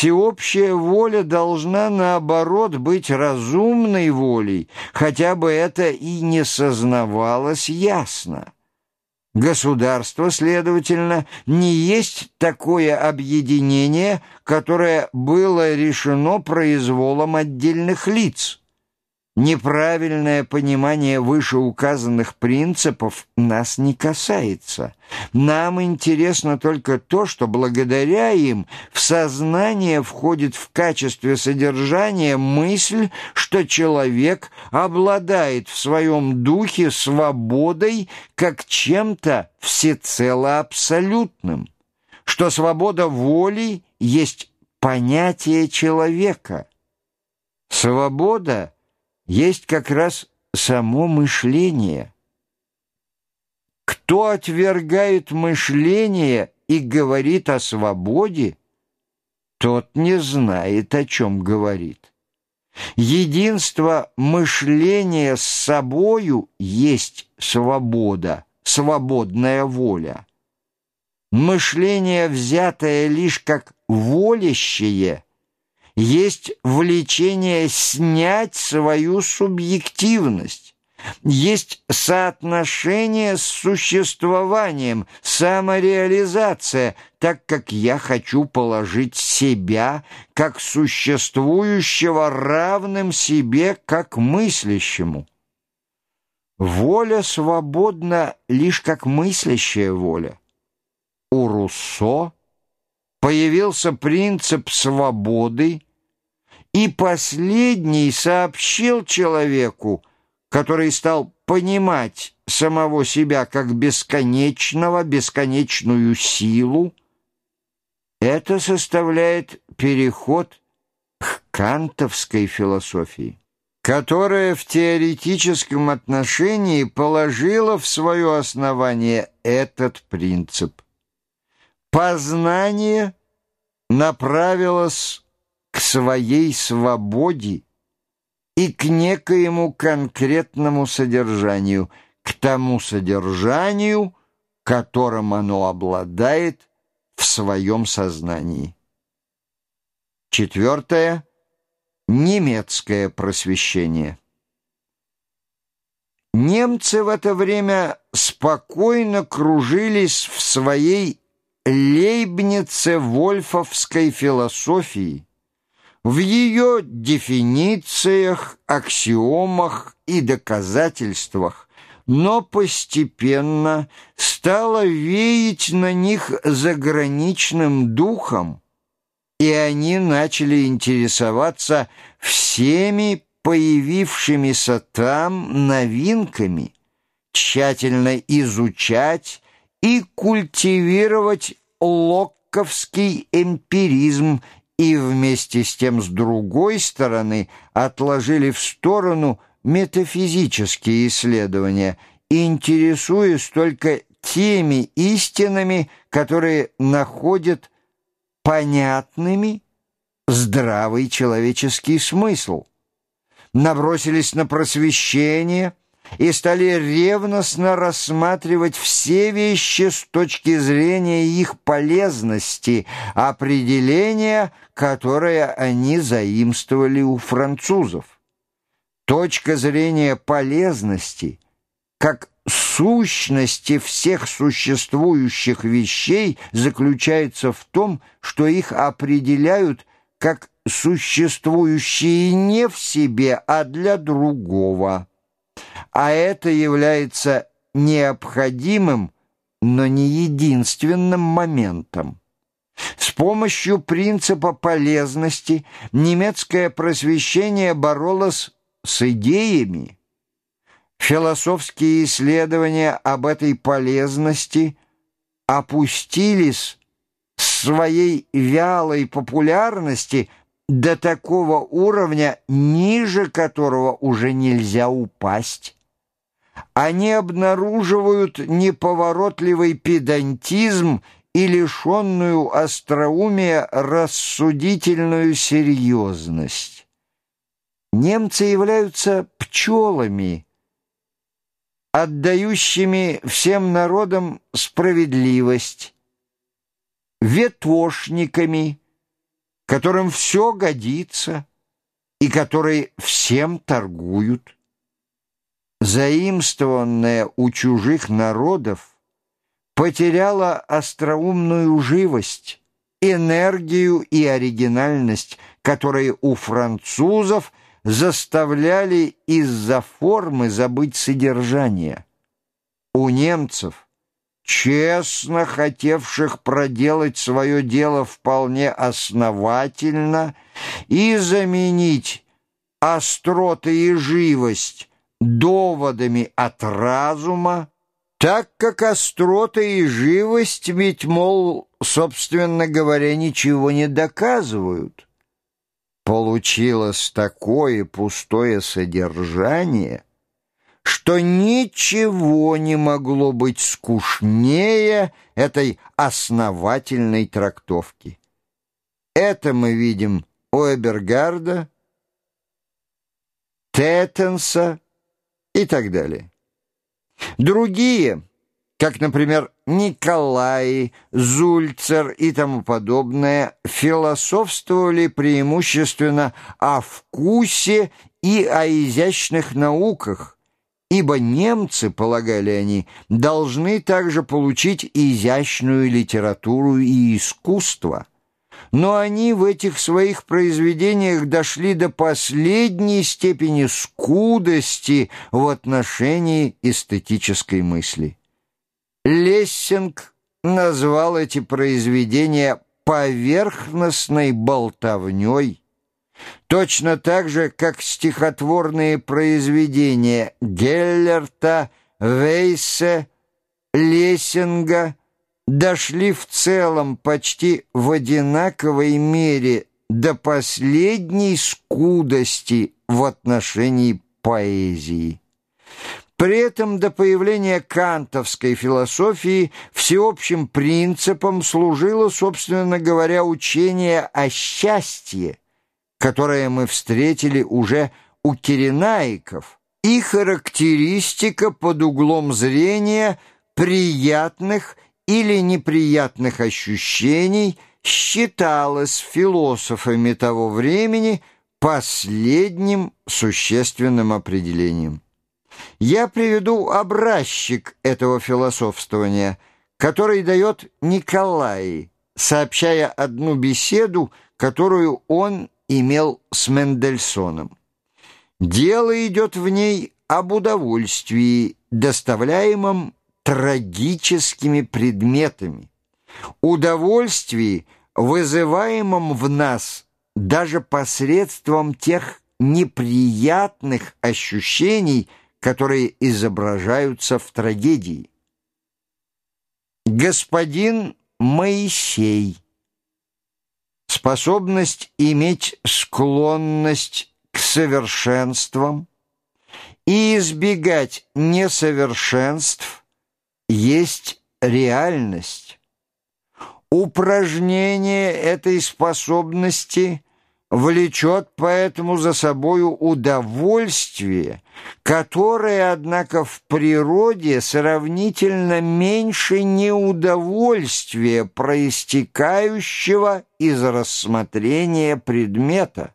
Всеобщая воля должна, наоборот, быть разумной волей, хотя бы это и не сознавалось ясно. Государство, следовательно, не есть такое объединение, которое было решено произволом отдельных лиц. Неправильное понимание вышеуказанных принципов нас не касается. Нам интересно только то, что благодаря им в сознание входит в качестве содержания мысль, что человек обладает в своем духе свободой как чем-то всецело абсолютным, что свобода воли есть понятие человека. Свобода — есть как раз само мышление. Кто отвергает мышление и говорит о свободе, тот не знает, о чем говорит. Единство мышления с собою есть свобода, свободная воля. Мышление, взятое лишь как волящее – есть влечение снять свою субъективность, есть соотношение с существованием, самореализация, так как я хочу положить себя как существующего равным себе как мыслящему. Воля свободна лишь как мыслящая воля. У Руссо появился принцип свободы, и последний сообщил человеку, который стал понимать самого себя как бесконечного, бесконечную силу, это составляет переход к кантовской философии, которая в теоретическом отношении положила в свое основание этот принцип – Познание направилось к своей свободе и к некоему конкретному содержанию, к тому содержанию, которым оно обладает в своем сознании. Четвертое. Немецкое просвещение. Немцы в это время спокойно кружились в своей Лейбнице вольфовской философии, в ее дефинициях, аксиомах и доказательствах, но постепенно стало веять на них заграничным духом, и они начали интересоваться всеми появившимися там новинками, тщательно изучать и культивировать локковский эмпиризм и вместе с тем с другой стороны отложили в сторону метафизические исследования, интересуясь только теми истинами, которые находят понятными здравый человеческий смысл. Набросились на просвещение – и стали ревностно рассматривать все вещи с точки зрения их полезности, определения, которое они заимствовали у французов. Точка зрения полезности, как сущности всех существующих вещей, заключается в том, что их определяют как существующие не в себе, а для другого а это является необходимым, но не единственным моментом. С помощью принципа полезности немецкое просвещение боролось с идеями. Философские исследования об этой полезности опустились с своей вялой популярности – до такого уровня, ниже которого уже нельзя упасть. Они обнаруживают неповоротливый педантизм и лишенную остроумия рассудительную серьезность. Немцы являются пчелами, отдающими всем народам справедливость, ветошниками, которым все годится и которые всем торгуют. Заимствованное у чужих народов потеряло остроумную живость, энергию и оригинальность, которые у французов заставляли из-за формы забыть содержание. У немцев – честно хотевших проделать свое дело вполне основательно и заменить остроты и живость доводами от разума, так как остроты и живость ведь, мол, собственно говоря, ничего не доказывают. Получилось такое пустое содержание — что ничего не могло быть скучнее этой основательной трактовки. Это мы видим у Эбергарда, Теттенса и так далее. Другие, как, например, Николай, Зульцер и тому подобное, философствовали преимущественно о вкусе и о изящных науках – ибо немцы, полагали они, должны также получить изящную литературу и искусство. Но они в этих своих произведениях дошли до последней степени скудости в отношении эстетической мысли. Лессинг назвал эти произведения поверхностной болтовней, точно так же, как стихотворные произведения Геллерта, Вейсе, Лессинга дошли в целом почти в одинаковой мере до последней скудости в отношении поэзии. При этом до появления кантовской философии всеобщим принципом служило, собственно говоря, учение о счастье, которое мы встретили уже у киренаиков, и характеристика под углом зрения приятных или неприятных ощущений считалась философами того времени последним существенным определением. Я приведу образчик этого философствования, который дает Николай, сообщая одну беседу, которую он имел с Мендельсоном. Дело идет в ней об удовольствии, доставляемом трагическими предметами, удовольствии, вызываемом в нас даже посредством тех неприятных ощущений, которые изображаются в трагедии. Господин Моисей способность иметь склонность к совершенствам и избегать несовершенств есть реальность. Упражнение этой способности влечет поэтому за собою удовольствие, которое, однако, в природе сравнительно меньше неудовольствия, проистекающего из рассмотрения предмета.